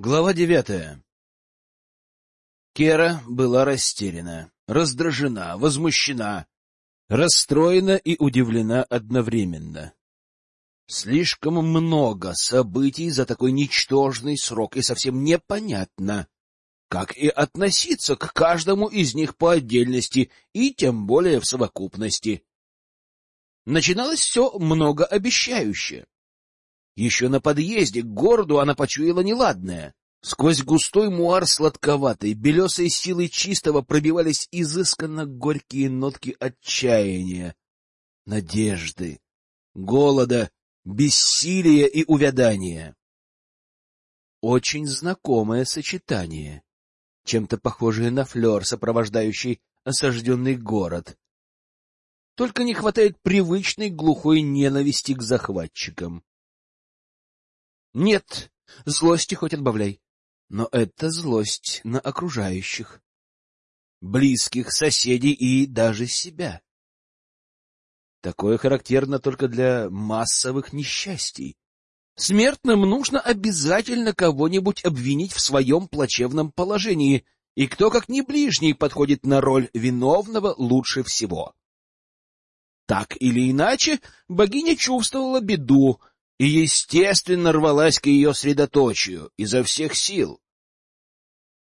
Глава девятая Кера была растеряна, раздражена, возмущена, расстроена и удивлена одновременно. Слишком много событий за такой ничтожный срок, и совсем непонятно, как и относиться к каждому из них по отдельности и тем более в совокупности. Начиналось все многообещающе. Еще на подъезде к городу она почуяла неладное. Сквозь густой муар сладковатой, белесой силой чистого пробивались изысканно горькие нотки отчаяния, надежды, голода, бессилия и увядания. Очень знакомое сочетание, чем-то похожее на флер, сопровождающий осажденный город. Только не хватает привычной глухой ненависти к захватчикам. Нет, злости хоть отбавляй. Но это злость на окружающих, близких, соседей и даже себя. Такое характерно только для массовых несчастий. Смертным нужно обязательно кого-нибудь обвинить в своем плачевном положении, и кто, как не ближний, подходит на роль виновного лучше всего. Так или иначе, богиня чувствовала беду, и, естественно, рвалась к ее средоточию изо всех сил.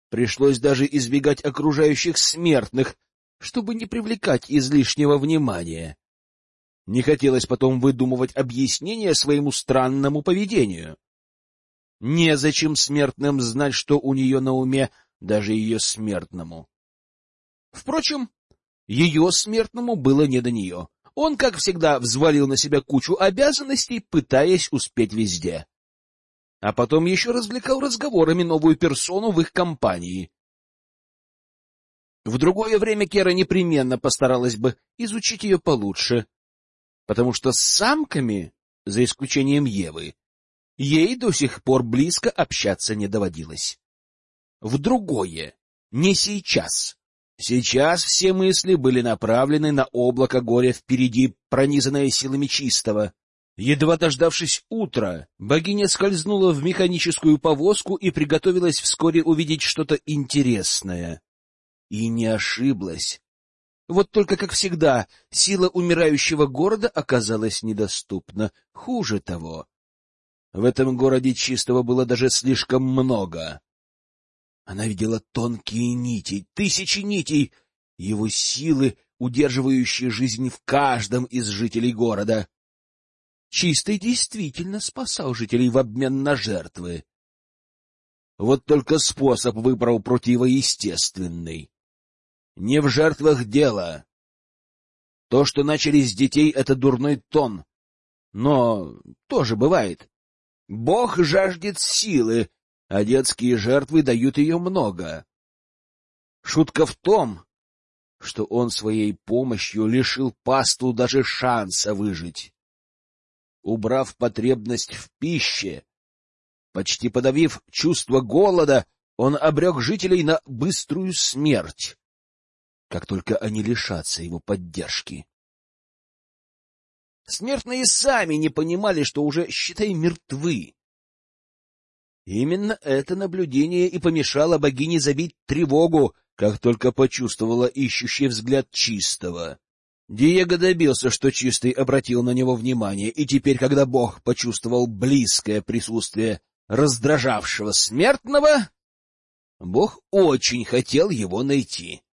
Пришлось даже избегать окружающих смертных, чтобы не привлекать излишнего внимания. Не хотелось потом выдумывать объяснения своему странному поведению. Незачем смертным знать, что у нее на уме, даже ее смертному. Впрочем, ее смертному было не до нее. Он, как всегда, взвалил на себя кучу обязанностей, пытаясь успеть везде. А потом еще развлекал разговорами новую персону в их компании. В другое время Кера непременно постаралась бы изучить ее получше, потому что с самками, за исключением Евы, ей до сих пор близко общаться не доводилось. В другое, не сейчас. Сейчас все мысли были направлены на облако горя впереди, пронизанное силами чистого. Едва дождавшись утра, богиня скользнула в механическую повозку и приготовилась вскоре увидеть что-то интересное. И не ошиблась. Вот только, как всегда, сила умирающего города оказалась недоступна. Хуже того, в этом городе чистого было даже слишком много. Она видела тонкие нити, тысячи нитей, его силы, удерживающие жизнь в каждом из жителей города. Чистый действительно спасал жителей в обмен на жертвы. Вот только способ выбрал противоестественный. Не в жертвах дело. То, что начали с детей, — это дурной тон. Но тоже бывает. Бог жаждет силы, а детские жертвы дают ее много. Шутка в том, что он своей помощью лишил пасту даже шанса выжить. Убрав потребность в пище, почти подавив чувство голода, он обрек жителей на быструю смерть, как только они лишатся его поддержки. Смертные сами не понимали, что уже, считай, мертвы. Именно это наблюдение и помешало богине забить тревогу, как только почувствовала ищущий взгляд чистого. Диего добился, что чистый обратил на него внимание, и теперь, когда бог почувствовал близкое присутствие раздражавшего смертного, бог очень хотел его найти.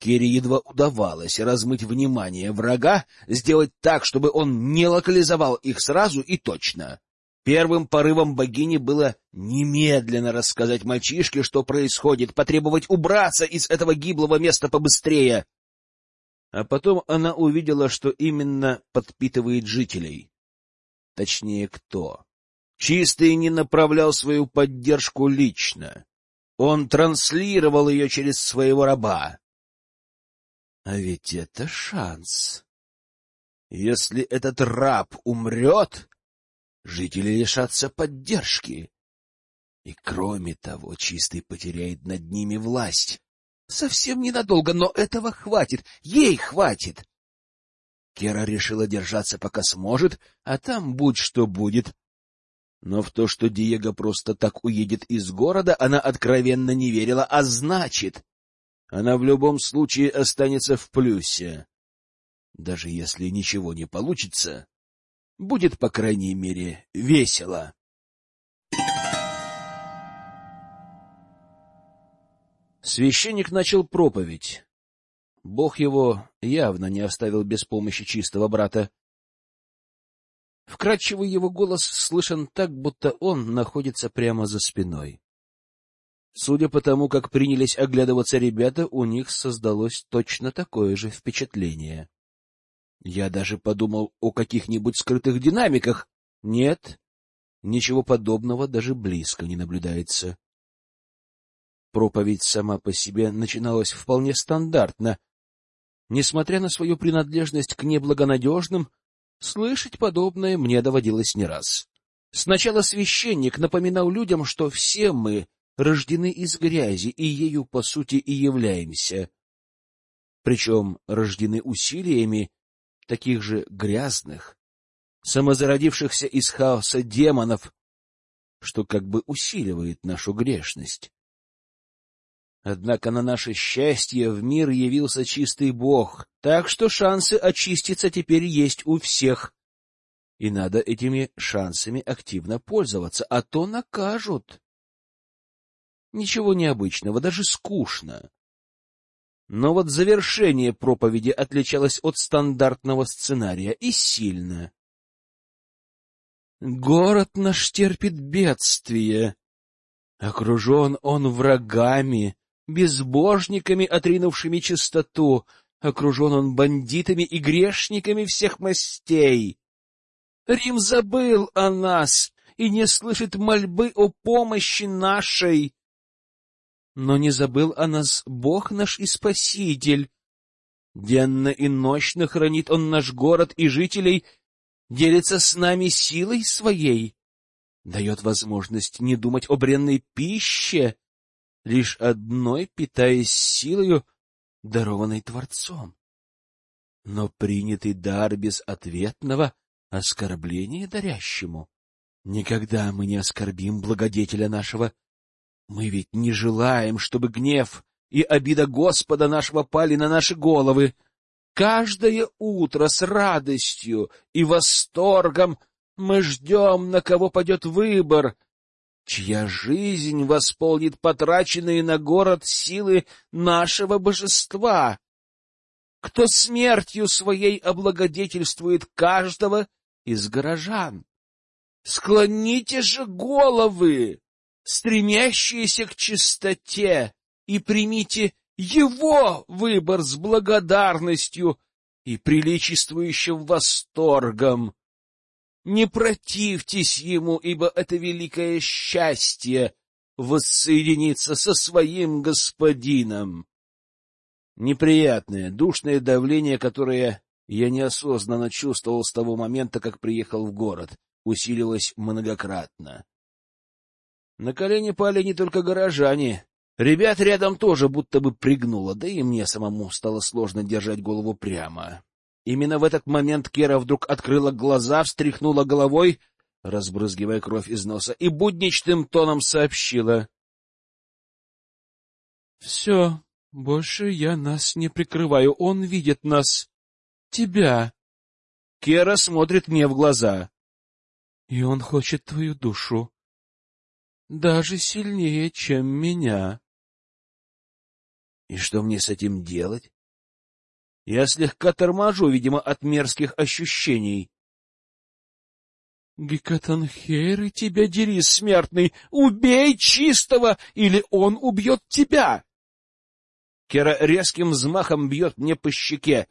Керри едва удавалось размыть внимание врага, сделать так, чтобы он не локализовал их сразу и точно. Первым порывом богини было немедленно рассказать мальчишке, что происходит, потребовать убраться из этого гиблого места побыстрее. А потом она увидела, что именно подпитывает жителей. Точнее, кто. Чистый не направлял свою поддержку лично. Он транслировал ее через своего раба. А ведь это шанс. Если этот раб умрет, жители лишатся поддержки. И кроме того, Чистый потеряет над ними власть. Совсем ненадолго, но этого хватит, ей хватит. Кера решила держаться, пока сможет, а там будь что будет. Но в то, что Диего просто так уедет из города, она откровенно не верила, а значит, она в любом случае останется в плюсе. Даже если ничего не получится, будет, по крайней мере, весело. Священник начал проповедь. Бог его явно не оставил без помощи чистого брата. Вкрадчивый его голос слышен так, будто он находится прямо за спиной. Судя по тому, как принялись оглядываться ребята, у них создалось точно такое же впечатление. Я даже подумал о каких-нибудь скрытых динамиках. Нет, ничего подобного даже близко не наблюдается. Проповедь сама по себе начиналась вполне стандартно. Несмотря на свою принадлежность к неблагонадежным, Слышать подобное мне доводилось не раз. Сначала священник напоминал людям, что все мы рождены из грязи, и ею, по сути, и являемся. Причем рождены усилиями таких же грязных, самозародившихся из хаоса демонов, что как бы усиливает нашу грешность. Однако на наше счастье в мир явился чистый Бог, так что шансы очиститься теперь есть у всех. И надо этими шансами активно пользоваться, а то накажут. Ничего необычного, даже скучно. Но вот завершение проповеди отличалось от стандартного сценария и сильно. Город наш терпит бедствие. Окружен он врагами, безбожниками, отринувшими чистоту, окружен он бандитами и грешниками всех мастей. Рим забыл о нас и не слышит мольбы о помощи нашей. Но не забыл о нас Бог наш и Спаситель. Денно и ночно хранит Он наш город и жителей, делится с нами силой своей, дает возможность не думать о бренной пище, лишь одной питаясь силою, дарованной Творцом. Но принятый дар без ответного оскорбления дарящему. Никогда мы не оскорбим благодетеля нашего. Мы ведь не желаем, чтобы гнев и обида Господа нашего пали на наши головы. Каждое утро с радостью и восторгом мы ждем, на кого падет выбор — чья жизнь восполнит потраченные на город силы нашего божества, кто смертью своей облагодетельствует каждого из горожан. Склоните же головы, стремящиеся к чистоте, и примите его выбор с благодарностью и приличествующим восторгом. Не противьтесь ему, ибо это великое счастье — воссоединиться со своим господином. Неприятное, душное давление, которое я неосознанно чувствовал с того момента, как приехал в город, усилилось многократно. На колени пали не только горожане. Ребят рядом тоже будто бы пригнуло, да и мне самому стало сложно держать голову прямо. Именно в этот момент Кера вдруг открыла глаза, встряхнула головой, разбрызгивая кровь из носа, и будничным тоном сообщила. — Все, больше я нас не прикрываю, он видит нас. Тебя. Кера смотрит мне в глаза. — И он хочет твою душу. Даже сильнее, чем меня. — И что мне с этим делать? Я слегка торможу, видимо, от мерзких ощущений. Гекатанхейр, тебя дери, смертный! Убей чистого, или он убьет тебя! Кера резким взмахом бьет мне по щеке.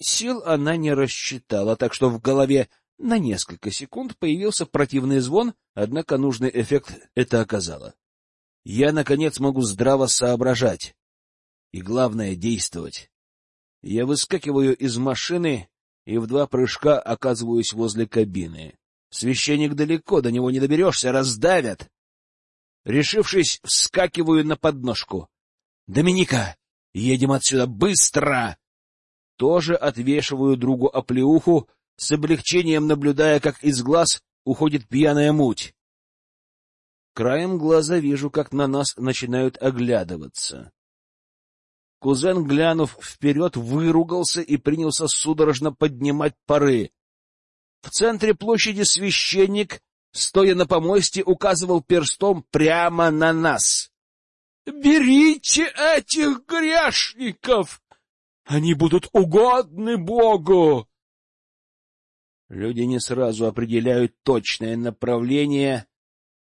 Сил она не рассчитала, так что в голове на несколько секунд появился противный звон, однако нужный эффект это оказало. Я, наконец, могу здраво соображать. И главное — действовать. Я выскакиваю из машины и в два прыжка оказываюсь возле кабины. Священник далеко, до него не доберешься, раздавят. Решившись, вскакиваю на подножку. «Доминика, едем отсюда быстро!» Тоже отвешиваю другу оплеуху, с облегчением наблюдая, как из глаз уходит пьяная муть. Краем глаза вижу, как на нас начинают оглядываться. Кузен, глянув вперед, выругался и принялся судорожно поднимать пары. В центре площади священник, стоя на помосте, указывал перстом прямо на нас. — Берите этих грешников! Они будут угодны Богу! Люди не сразу определяют точное направление.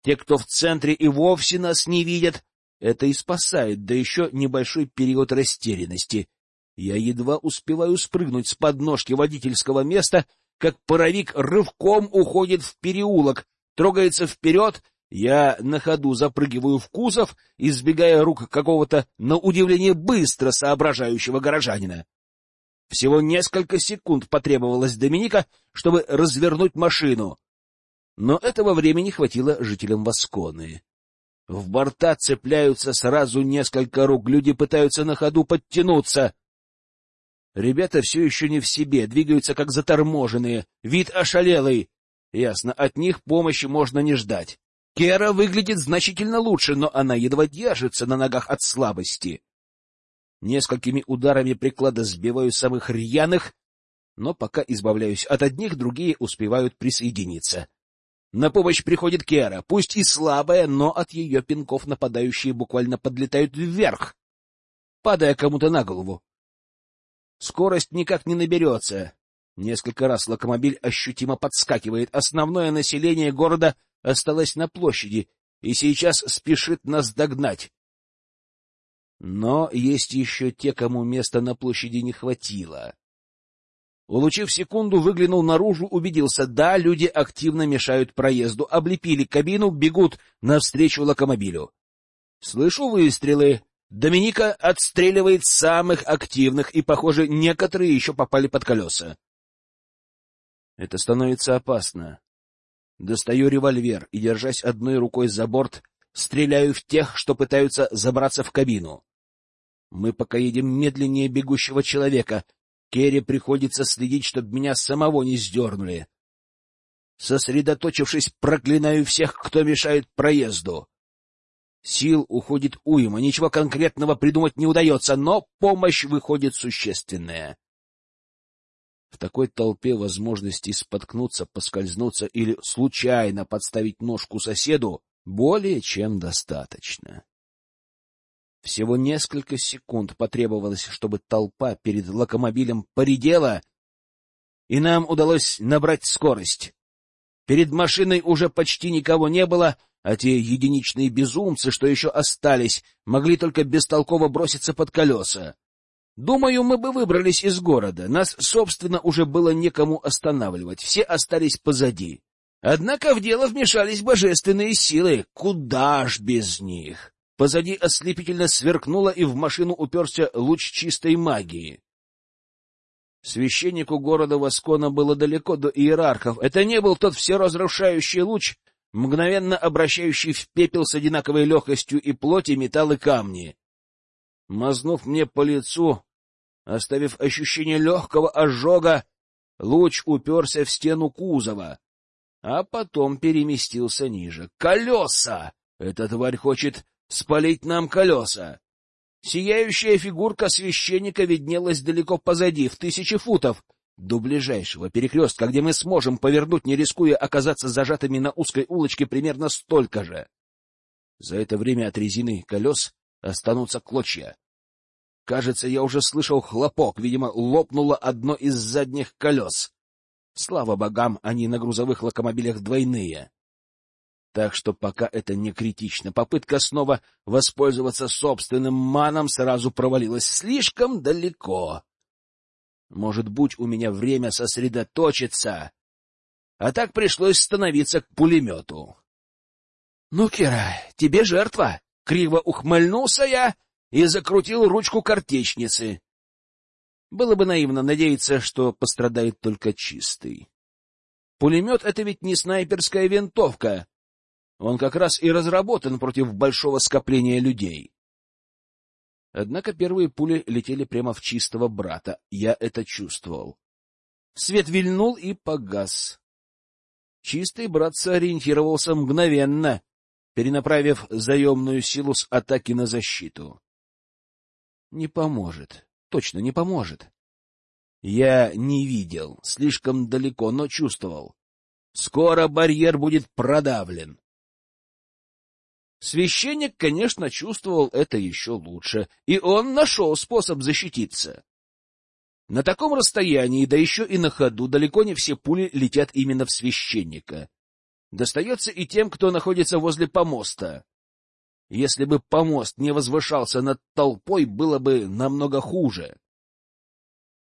Те, кто в центре и вовсе нас не видят, это и спасает, да еще небольшой период растерянности. Я едва успеваю спрыгнуть с подножки водительского места, как паровик рывком уходит в переулок, трогается вперед, я на ходу запрыгиваю в кузов, избегая рук какого-то, на удивление, быстро соображающего горожанина. Всего несколько секунд потребовалось Доминика, чтобы развернуть машину. Но этого времени хватило жителям Восконы. В борта цепляются сразу несколько рук, люди пытаются на ходу подтянуться. Ребята все еще не в себе, двигаются как заторможенные, вид ошалелый. Ясно, от них помощи можно не ждать. Кера выглядит значительно лучше, но она едва держится на ногах от слабости. Несколькими ударами приклада сбиваю самых рьяных, но пока избавляюсь от одних, другие успевают присоединиться. На помощь приходит Кера, пусть и слабая, но от ее пинков нападающие буквально подлетают вверх, падая кому-то на голову. Скорость никак не наберется. Несколько раз локомобиль ощутимо подскакивает. Основное население города осталось на площади и сейчас спешит нас догнать. Но есть еще те, кому места на площади не хватило. Улучив секунду, выглянул наружу, убедился, да, люди активно мешают проезду, облепили кабину, бегут навстречу локомобилю. Слышу выстрелы. Доминика отстреливает самых активных, и, похоже, некоторые еще попали под колеса. Это становится опасно. Достаю револьвер и, держась одной рукой за борт, стреляю в тех, что пытаются забраться в кабину. Мы пока едем медленнее бегущего человека. Керри приходится следить, чтобы меня самого не сдернули. Сосредоточившись, проклинаю всех, кто мешает проезду. Сил уходит уйма, ничего конкретного придумать не удается, но помощь выходит существенная. В такой толпе возможностей споткнуться, поскользнуться или случайно подставить ножку соседу более чем достаточно. Всего несколько секунд потребовалось, чтобы толпа перед локомобилем поредела, и нам удалось набрать скорость. Перед машиной уже почти никого не было, а те единичные безумцы, что еще остались, могли только бестолково броситься под колеса. Думаю, мы бы выбрались из города. Нас, собственно, уже было некому останавливать. Все остались позади. Однако в дело вмешались божественные силы. Куда ж без них? Позади ослепительно сверкнуло, и в машину уперся луч чистой магии. Священнику города Воскона было далеко до иерархов. Это не был тот всеразрушающий луч, мгновенно обращающий в пепел с одинаковой легкостью и плоти металл и камни. Мазнув мне по лицу, оставив ощущение легкого ожога, луч уперся в стену кузова, а потом переместился ниже. Колеса! Эта тварь хочет спалить нам колеса. Сияющая фигурка священника виднелась далеко позади, в тысячи футов, до ближайшего перекрестка, где мы сможем повернуть, не рискуя оказаться зажатыми на узкой улочке примерно столько же. За это время от резины колес останутся клочья. Кажется, я уже слышал хлопок, видимо, лопнуло одно из задних колес. Слава богам, они на грузовых локомобилях двойные. Так что пока это не критично. Попытка снова воспользоваться собственным маном сразу провалилась слишком далеко. Может, будь у меня время сосредоточиться. А так пришлось становиться к пулемету. — Ну, Кира, тебе жертва! — криво ухмыльнулся я и закрутил ручку картечницы. Было бы наивно надеяться, что пострадает только чистый. Пулемет — это ведь не снайперская винтовка, он как раз и разработан против большого скопления людей. Однако первые пули летели прямо в чистого брата. Я это чувствовал. Свет вильнул и погас. Чистый брат сориентировался мгновенно, перенаправив заемную силу с атаки на защиту. Не поможет, точно не поможет. Я не видел, слишком далеко, но чувствовал. Скоро барьер будет продавлен. Священник, конечно, чувствовал это еще лучше, и он нашел способ защититься. На таком расстоянии, да еще и на ходу, далеко не все пули летят именно в священника. Достается и тем, кто находится возле помоста. Если бы помост не возвышался над толпой, было бы намного хуже.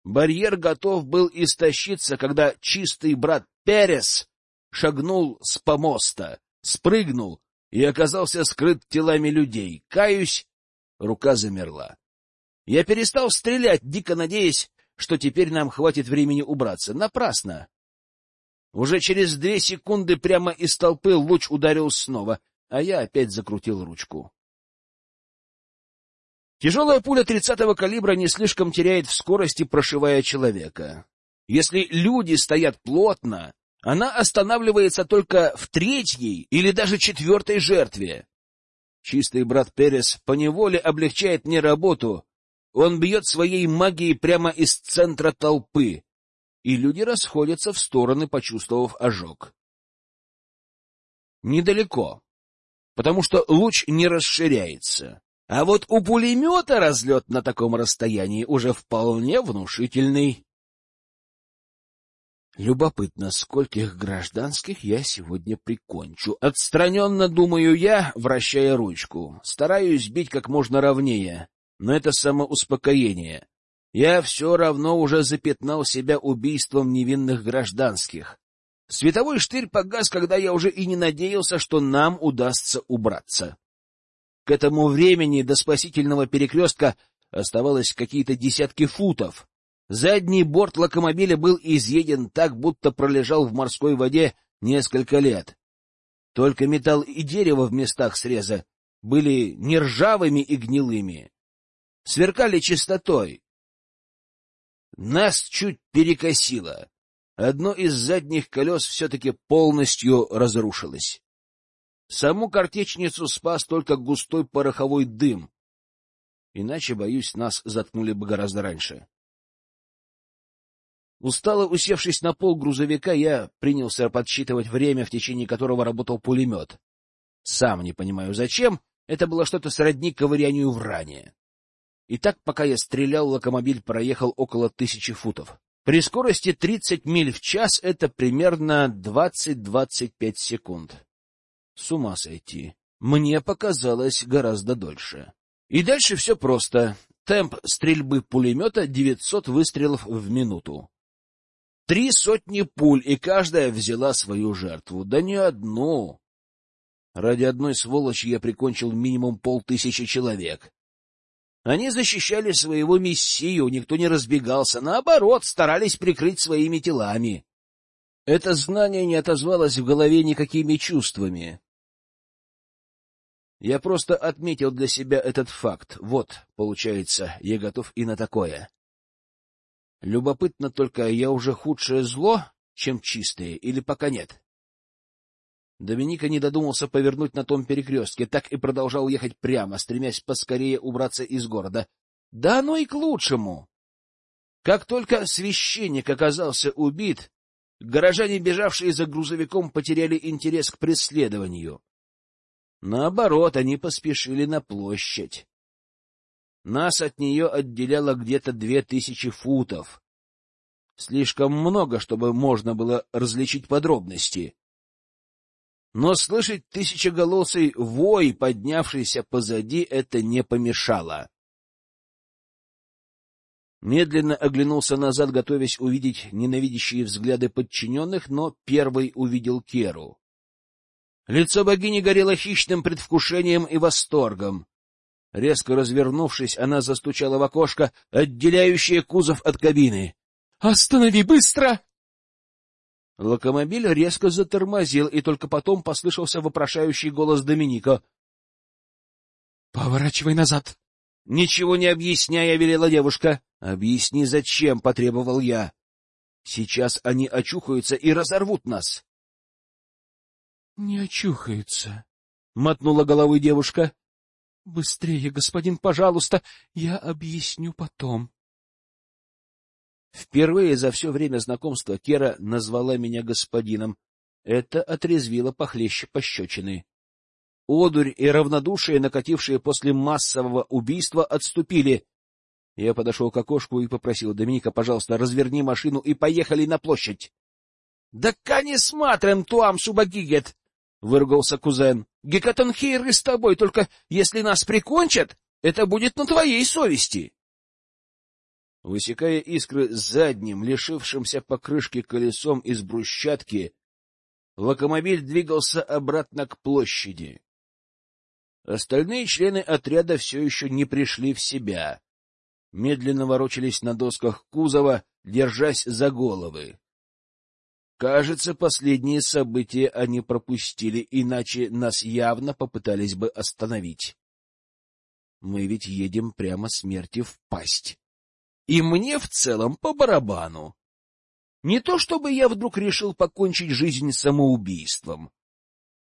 Барьер готов был истощиться, когда чистый брат Перес шагнул с помоста, спрыгнул и оказался скрыт телами людей. Каюсь, рука замерла. Я перестал стрелять, дико надеясь, что теперь нам хватит времени убраться. Напрасно. Уже через две секунды прямо из толпы луч ударил снова, а я опять закрутил ручку. Тяжелая пуля тридцатого калибра не слишком теряет в скорости, прошивая человека. Если люди стоят плотно, она останавливается только в третьей или даже четвертой жертве. Чистый брат Перес поневоле облегчает мне работу, он бьет своей магией прямо из центра толпы, и люди расходятся в стороны, почувствовав ожог. Недалеко, потому что луч не расширяется. А вот у пулемета разлет на таком расстоянии уже вполне внушительный. Любопытно, скольких гражданских я сегодня прикончу. Отстраненно думаю я, вращая ручку. Стараюсь бить как можно ровнее но это самоуспокоение. Я все равно уже запятнал себя убийством невинных гражданских. Световой штырь погас, когда я уже и не надеялся, что нам удастся убраться. К этому времени до спасительного перекрестка оставалось какие-то десятки футов. Задний борт локомобиля был изъеден так, будто пролежал в морской воде несколько лет. Только металл и дерево в местах среза были не ржавыми и гнилыми, сверкали чистотой. Нас чуть перекосило. Одно из задних колес все-таки полностью разрушилось. Саму картечницу спас только густой пороховой дым. Иначе, боюсь, нас заткнули бы гораздо раньше. Устало усевшись на пол грузовика, я принялся подсчитывать время, в течение которого работал пулемет. Сам не понимаю, зачем. Это было что-то сродни ковырянию в ране. И так, пока я стрелял, локомобиль проехал около тысячи футов. При скорости 30 миль в час это примерно 20-25 секунд. С ума сойти. Мне показалось гораздо дольше. И дальше все просто. Темп стрельбы пулемета 900 выстрелов в минуту. Три сотни пуль, и каждая взяла свою жертву. Да не одну. Ради одной сволочи я прикончил минимум полтысячи человек. Они защищали своего мессию, никто не разбегался, наоборот, старались прикрыть своими телами. Это знание не отозвалось в голове никакими чувствами. Я просто отметил для себя этот факт. Вот, получается, я готов и на такое. Любопытно только, я уже худшее зло, чем чистое, или пока нет? Доминика не додумался повернуть на том перекрестке, так и продолжал ехать прямо, стремясь поскорее убраться из города. Да оно и к лучшему. Как только священник оказался убит, горожане, бежавшие за грузовиком, потеряли интерес к преследованию. Наоборот, они поспешили на площадь. Нас от нее отделяло где-то две тысячи футов. Слишком много, чтобы можно было различить подробности но слышать тысячеголосый вой, поднявшийся позади, это не помешало. Медленно оглянулся назад, готовясь увидеть ненавидящие взгляды подчиненных, но первый увидел Керу. Лицо богини горело хищным предвкушением и восторгом. Резко развернувшись, она застучала в окошко, отделяющее кузов от кабины. — Останови быстро! Локомобиль резко затормозил, и только потом послышался вопрошающий голос Доминика. — Поворачивай назад! — Ничего не объясняя, велела девушка. — Объясни, зачем, — потребовал я. — Сейчас они очухаются и разорвут нас. — Не очухаются, — мотнула головой девушка. — Быстрее, господин, пожалуйста, я объясню потом. Впервые за все время знакомства Кера назвала меня господином. Это отрезвило похлеще пощечины. Одурь и равнодушие, накатившие после массового убийства, отступили. Я подошел к окошку и попросил Доминика, пожалуйста, разверни машину и поехали на площадь. — Да не смотрим туам субагигет! — выругался кузен. — Гекатонхейры с тобой, только если нас прикончат, это будет на твоей совести. Высекая искры задним, лишившимся покрышки колесом из брусчатки, локомобиль двигался обратно к площади. Остальные члены отряда все еще не пришли в себя. Медленно ворочались на досках кузова, держась за головы. Кажется, последние события они пропустили, иначе нас явно попытались бы остановить. Мы ведь едем прямо смерти в пасть. И мне в целом по барабану. Не то чтобы я вдруг решил покончить жизнь самоубийством.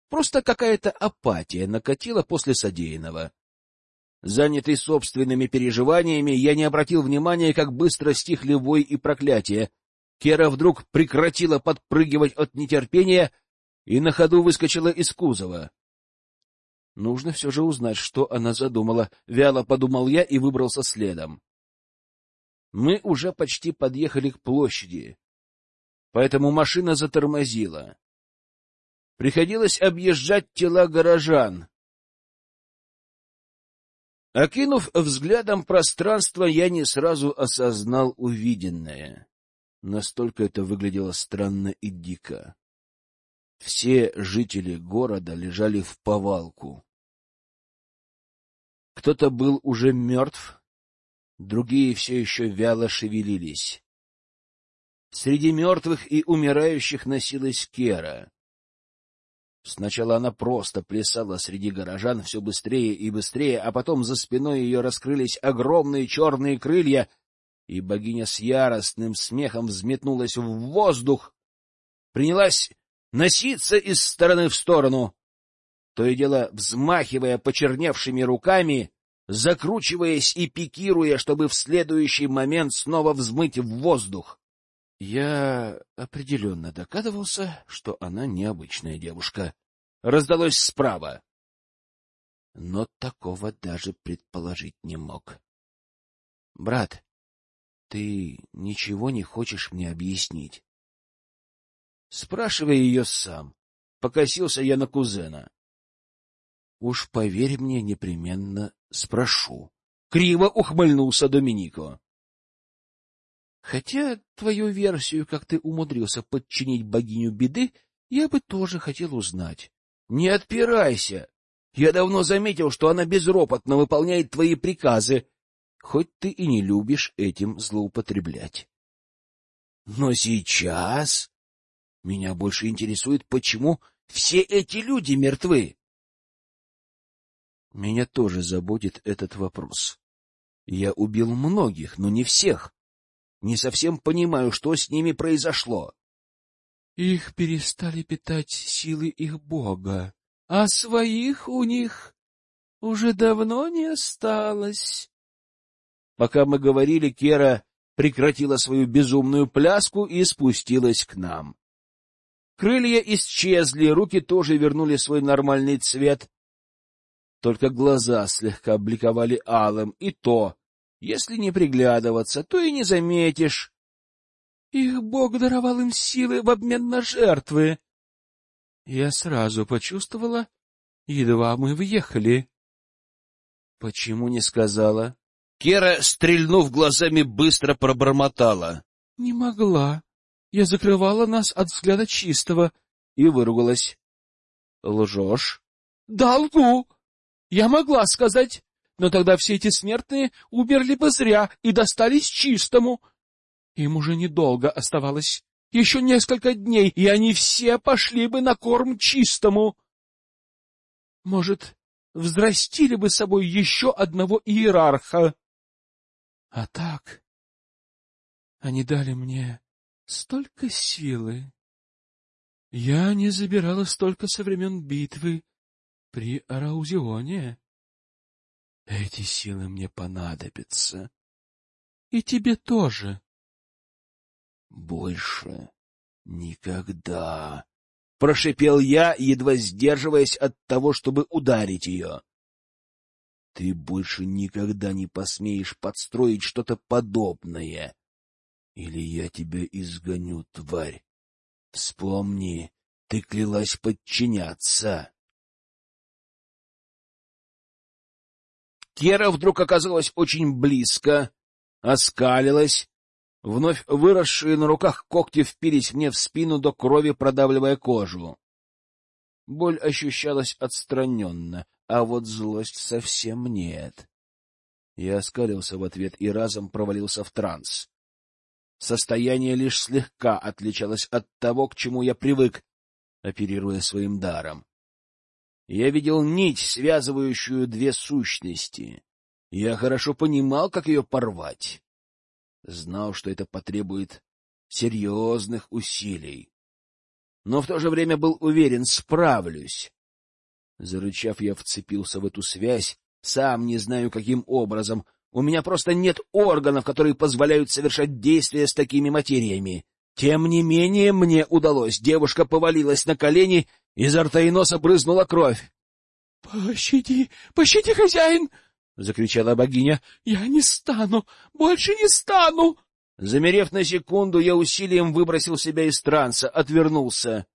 Просто какая-то апатия накатила после содеянного. Занятый собственными переживаниями, я не обратил внимания, как быстро стихли вой и проклятие. Кера вдруг прекратила подпрыгивать от нетерпения и на ходу выскочила из кузова. Нужно все же узнать, что она задумала. Вяло подумал я и выбрался следом. Мы уже почти подъехали к площади, поэтому машина затормозила. Приходилось объезжать тела горожан. Окинув взглядом пространство, я не сразу осознал увиденное. Настолько это выглядело странно и дико. Все жители города лежали в повалку. Кто-то был уже мертв, другие все еще вяло шевелились. Среди мертвых и умирающих носилась Кера. Сначала она просто плясала среди горожан все быстрее и быстрее, а потом за спиной ее раскрылись огромные черные крылья, и богиня с яростным смехом взметнулась в воздух, принялась носиться из стороны в сторону, то и дело взмахивая почерневшими руками, закручиваясь и пикируя, чтобы в следующий момент снова взмыть в воздух. Я определенно догадывался, что она необычная девушка. Раздалось справа. Но такого даже предположить не мог. — Брат, ты ничего не хочешь мне объяснить? Спрашивай ее сам. Покосился я на кузена. Уж поверь мне, непременно спрошу. Криво ухмыльнулся Доминико. Хотя твою версию, как ты умудрился подчинить богиню беды, я бы тоже хотел узнать. Не отпирайся. Я давно заметил, что она безропотно выполняет твои приказы, хоть ты и не любишь этим злоупотреблять. Но сейчас меня больше интересует, почему все эти люди мертвы. Меня тоже заботит этот вопрос. Я убил многих, но не всех. Не совсем понимаю, что с ними произошло. Их перестали питать силы их бога, а своих у них уже давно не осталось. Пока мы говорили, Кера прекратила свою безумную пляску и спустилась к нам. Крылья исчезли, руки тоже вернули свой нормальный цвет. Только глаза слегка бликовали алым, и то если не приглядываться, то и не заметишь. Их Бог даровал им силы в обмен на жертвы. Я сразу почувствовала, едва мы въехали. Почему не сказала? Кера, стрельнув глазами, быстро пробормотала. — Не могла. Я закрывала нас от взгляда чистого. И выругалась. — Лжешь? — Да, лгу. Я могла сказать но тогда все эти смертные умерли бы зря и достались чистому. Им уже недолго оставалось, еще несколько дней, и они все пошли бы на корм чистому. Может, взрастили бы собой еще одного иерарха. А так, они дали мне столько силы. Я не забирала столько со времен битвы при Араузионе. Эти силы мне понадобятся. И тебе тоже. Больше никогда. Прошипел я, едва сдерживаясь от того, чтобы ударить ее. Ты больше никогда не посмеешь подстроить что-то подобное. Или я тебя изгоню, тварь. Вспомни, ты клялась подчиняться. Кера вдруг оказалась очень близко, оскалилась. Вновь выросшие на руках когти впились мне в спину до крови, продавливая кожу. Боль ощущалась отстраненно, а вот злость совсем нет. Я оскалился в ответ и разом провалился в транс. Состояние лишь слегка отличалось от того, к чему я привык, оперируя своим даром. Я видел нить, связывающую две сущности. Я хорошо понимал, как ее порвать. Знал, что это потребует серьезных усилий. Но в то же время был уверен, справлюсь. Зарычав, я вцепился в эту связь, сам не знаю, каким образом. У меня просто нет органов, которые позволяют совершать действия с такими материями. Тем не менее, мне удалось. Девушка повалилась на колени, изо рта и носа брызнула кровь. — Пощади, пощади, хозяин! — закричала богиня. — Я не стану, больше не стану! Замерев на секунду, я усилием выбросил себя из транса, отвернулся.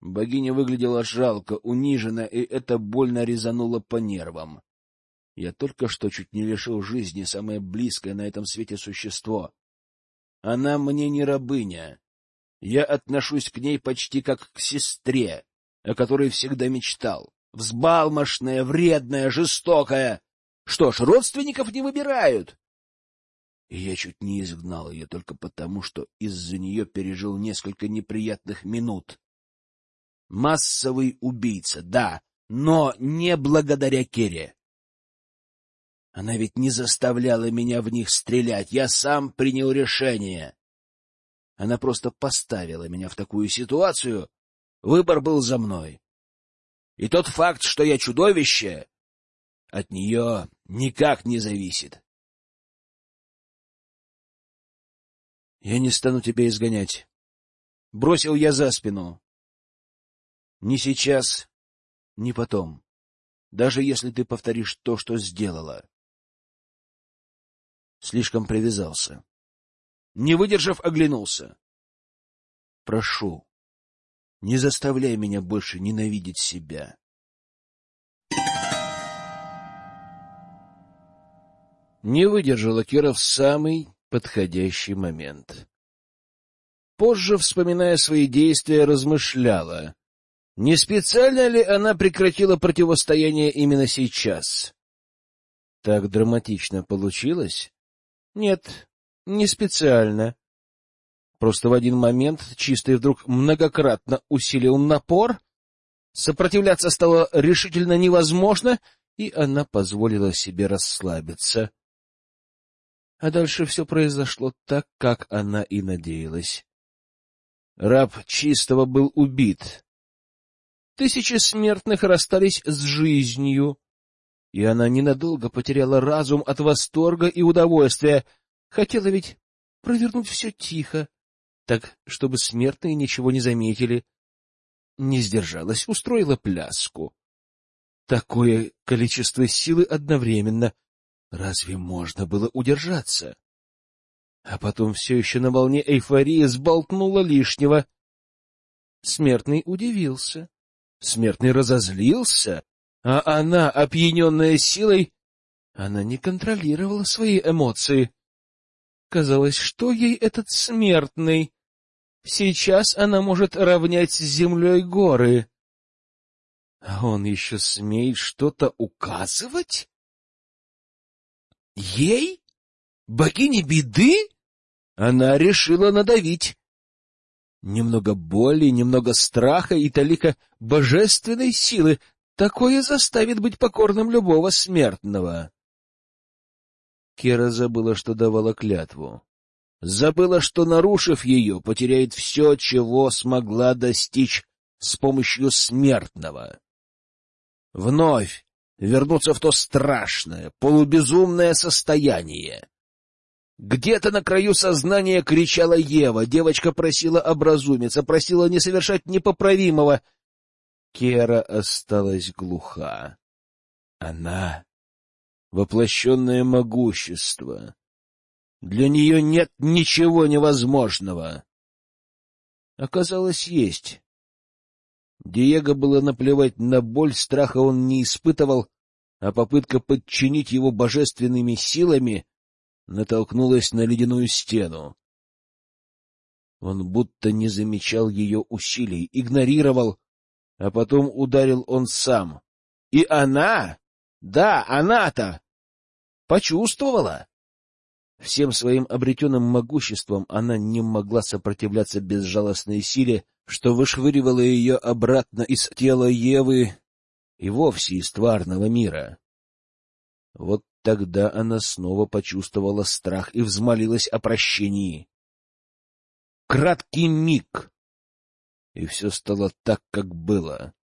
Богиня выглядела жалко, унижена, и это больно резануло по нервам. Я только что чуть не лишил жизни самое близкое на этом свете существо. Она мне не рабыня. Я отношусь к ней почти как к сестре, о которой всегда мечтал. Взбалмошная, вредная, жестокая. Что ж, родственников не выбирают. И я чуть не изгнал ее только потому, что из-за нее пережил несколько неприятных минут. Массовый убийца, да, но не благодаря Кере. Она ведь не заставляла меня в них стрелять, я сам принял решение. Она просто поставила меня в такую ситуацию, выбор был за мной. И тот факт, что я чудовище, от нее никак не зависит. Я не стану тебя изгонять. Бросил я за спину. Ни сейчас, ни потом. Даже если ты повторишь то, что сделала. Слишком привязался. Не выдержав, оглянулся. Прошу, не заставляй меня больше ненавидеть себя. Не выдержала Кира в самый подходящий момент. Позже, вспоминая свои действия, размышляла, не специально ли она прекратила противостояние именно сейчас? Так драматично получилось? Нет, не специально. Просто в один момент чистый вдруг многократно усилил напор, сопротивляться стало решительно невозможно, и она позволила себе расслабиться. А дальше все произошло так, как она и надеялась. Раб чистого был убит. Тысячи смертных расстались с жизнью, и она ненадолго потеряла разум от восторга и удовольствия. Хотела ведь провернуть все тихо, так, чтобы смертные ничего не заметили. Не сдержалась, устроила пляску. Такое количество силы одновременно. Разве можно было удержаться? А потом все еще на волне эйфории сболтнула лишнего. Смертный удивился. Смертный разозлился, а она, опьяненная силой, она не контролировала свои эмоции. Казалось, что ей этот смертный? Сейчас она может равнять с землей горы. А он еще смеет что-то указывать? Ей? Богине беды? Она решила надавить. Немного боли, немного страха и толика божественной силы. Такое заставит быть покорным любого смертного. Кера забыла, что давала клятву. Забыла, что, нарушив ее, потеряет все, чего смогла достичь с помощью смертного. Вновь вернуться в то страшное, полубезумное состояние. Где-то на краю сознания кричала Ева, девочка просила образумиться, просила не совершать непоправимого. Кера осталась глуха. Она — воплощенное могущество. Для нее нет ничего невозможного. Оказалось, есть. Диего было наплевать на боль, страха он не испытывал, а попытка подчинить его божественными силами натолкнулась на ледяную стену. Он будто не замечал ее усилий, игнорировал, а потом ударил он сам. И она, да, она-то, почувствовала. Всем своим обретенным могуществом она не могла сопротивляться безжалостной силе, что вышвыривало ее обратно из тела Евы и вовсе из тварного мира. Вот тогда она снова почувствовала страх и взмолилась о прощении. Краткий миг, и все стало так, как было.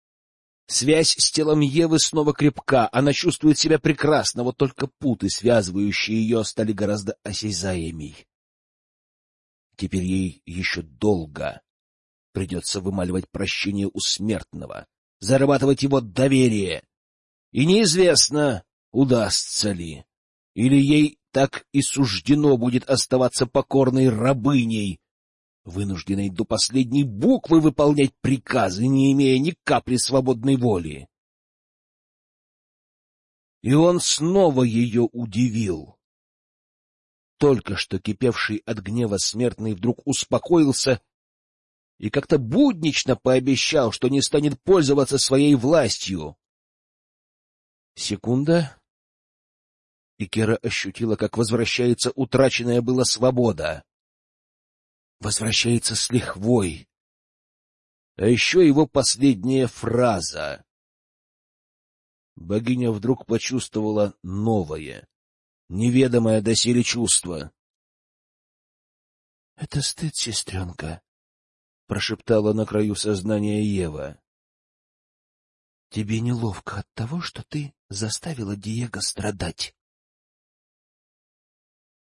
Связь с телом Евы снова крепка, она чувствует себя прекрасно, вот только путы, связывающие ее, стали гораздо осязаемей. Теперь ей еще долго придется вымаливать прощение у смертного, зарабатывать его доверие. И неизвестно, удастся ли, или ей так и суждено будет оставаться покорной рабыней, вынужденной до последней буквы выполнять приказы, не имея ни капли свободной воли. И он снова ее удивил. Только что кипевший от гнева смертный вдруг успокоился и как-то буднично пообещал, что не станет пользоваться своей властью. Секунда, и Кера ощутила, как возвращается утраченная была свобода возвращается с лихвой. А еще его последняя фраза. Богиня вдруг почувствовала новое, неведомое доселе чувство. — Это стыд, сестренка, — прошептала на краю сознания Ева. — Тебе неловко от того, что ты заставила Диего страдать.